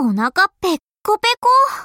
お腹ペッコペコ。